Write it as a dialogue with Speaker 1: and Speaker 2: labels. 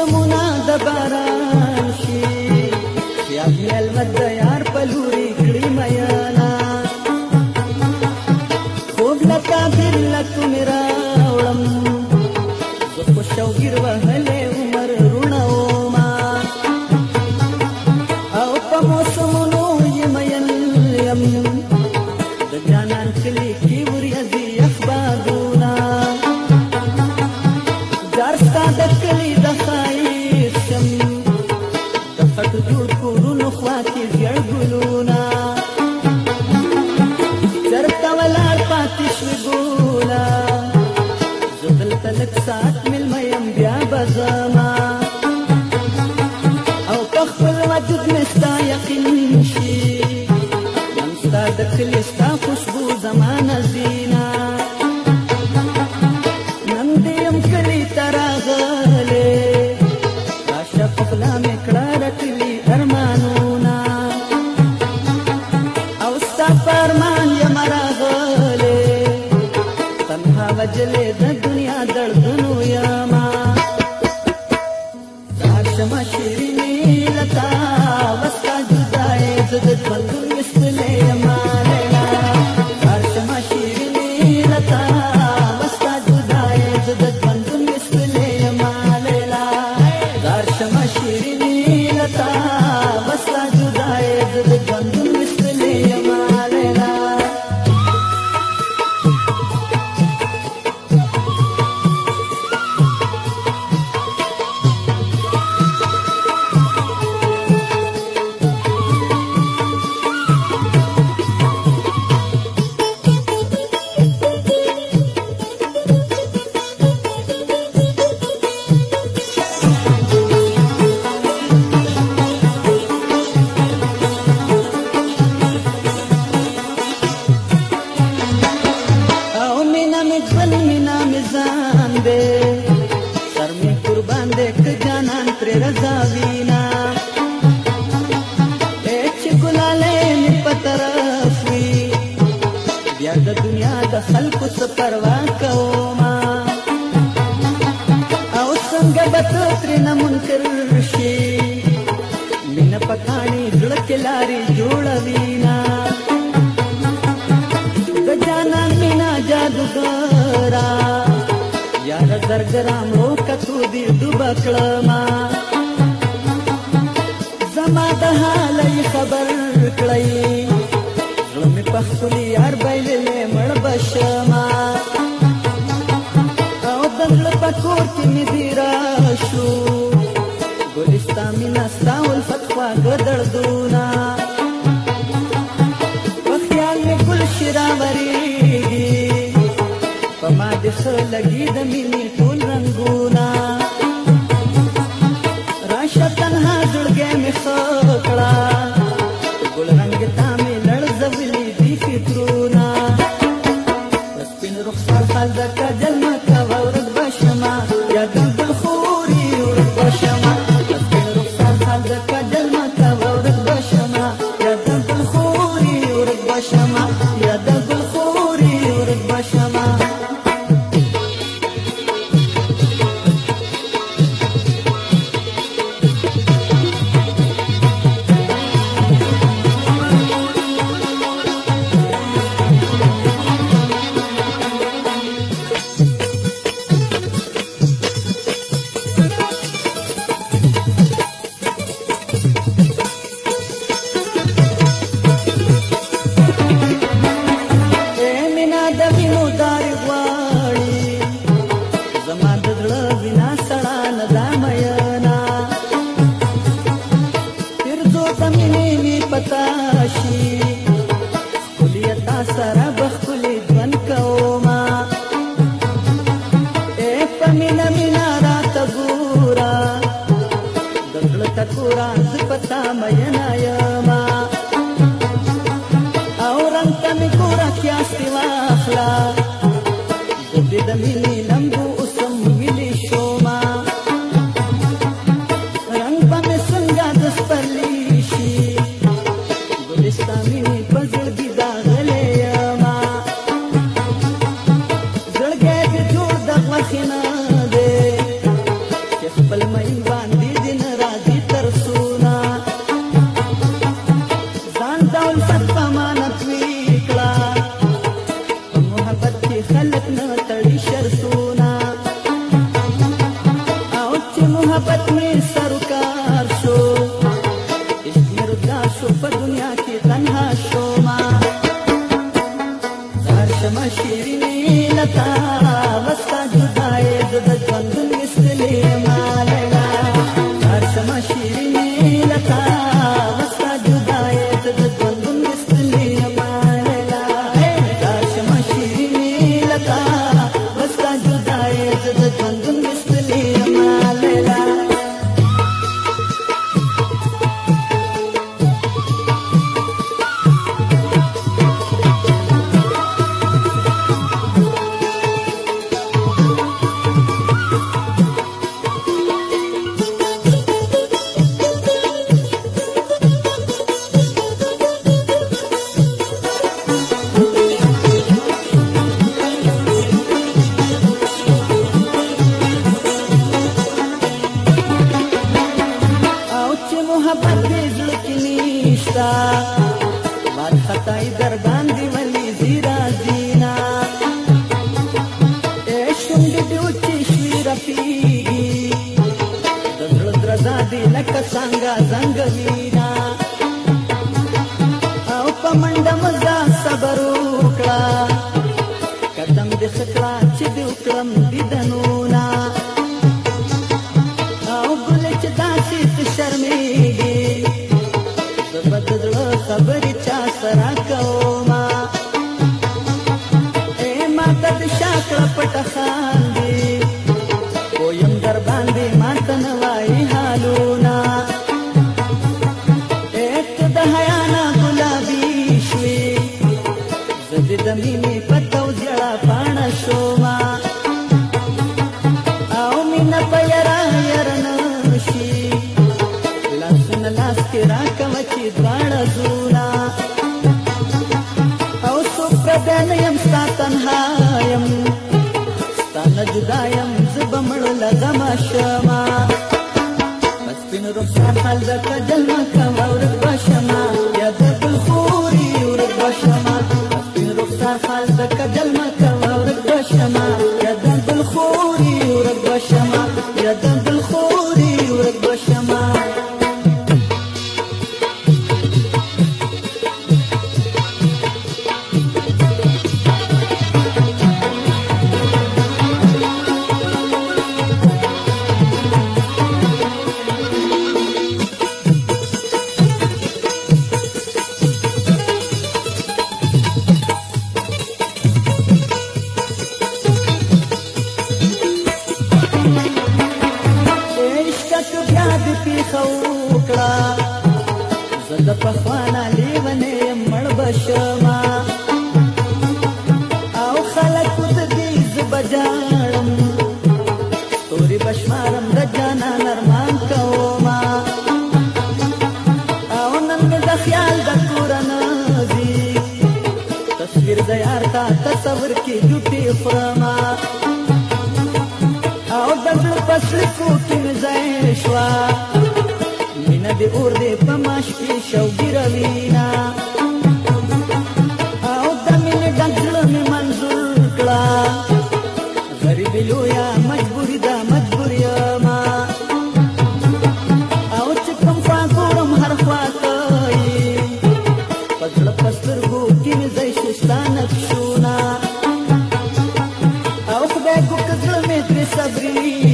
Speaker 1: موسمونه د باران شي خیال مې الوت د یار په لوري کړي میانا خوب لکه بیر لکه مې راوړم زه خو شوګیر وهلې عمر روڼه وما او په موسم سات من الميم بيا بزما او تخبر وجد مستا يقين شي يمستا دخل يستا زما شیرینی لتا بس کا جدای زدت بلو خلکو څه پروا کوما او څنګه به ته ترې نه منکر شي مینه پکاڼې زړه کې لارې جوړوي نه د جانان مینه جادوګرا یاره زرګرام روکه تو دې ډوبه کړما زما د حالې خبر کړی زړه مې پخپلې یار بایللې شما او د زړه په کور کې مې دی را شو ګلستا مینا ستا ولفت خواږه دردونه په خیال مې ګل شي راورېږي په ما دې ښه لګي د مینې ټول رنګونه راز پتا مینایا नज़म शिरनी लता वस्ता जुदाए जुद बंधु मिसले मालना नज़म शिरनी लता वस्ता जुदाए जुद बंधु मिसले मालना नज़म शिरनी लता वस्ता जुदाए जुद خدای در باندې ولی زیرا دینا عشق دې وچی شوی رپی د زړه درزا دی لکه څنګه زنګ وینا او په منډه مزه صبر وکړه قدم دې خکړه پټه خاندي کویم در باندې ماته نه وای حالونا اته د حیا نه ګلابي شوي زدي د مینې پتو ځړه پاڼه شوما او مینا پیرا يرن شي لاس نه لاس کې راکم چې دواړه زونا او څوک بدن يم ساتنها جدایم زبمړ لغم شما پسپین رخصار حال دکا جلما کم ورد بشما یا دکل خوري ورد بشما پسپین رخصار حال دکا جلما شک بیا دې پیښو کړه زه د پخوانه لیونې مړ بشما او خلک د دې زبجاړم تورې بشمارم د جانا نرمان کوما او نن د خیال د قران دی تصویر د یار تا تصور کې جوټي فرما او د پسل کو کې شوا مینه دی اور دی په ماشې شو ګروینا او د مینې دنګړه می منظور کړه غریب لویا مجبوری دا مجبوری ما او چې کوم خوا ګورم هر خوا کوي پدړ پسترګو کې مې زې شستانه شونا او خدای کو کزړه مې تر صبرې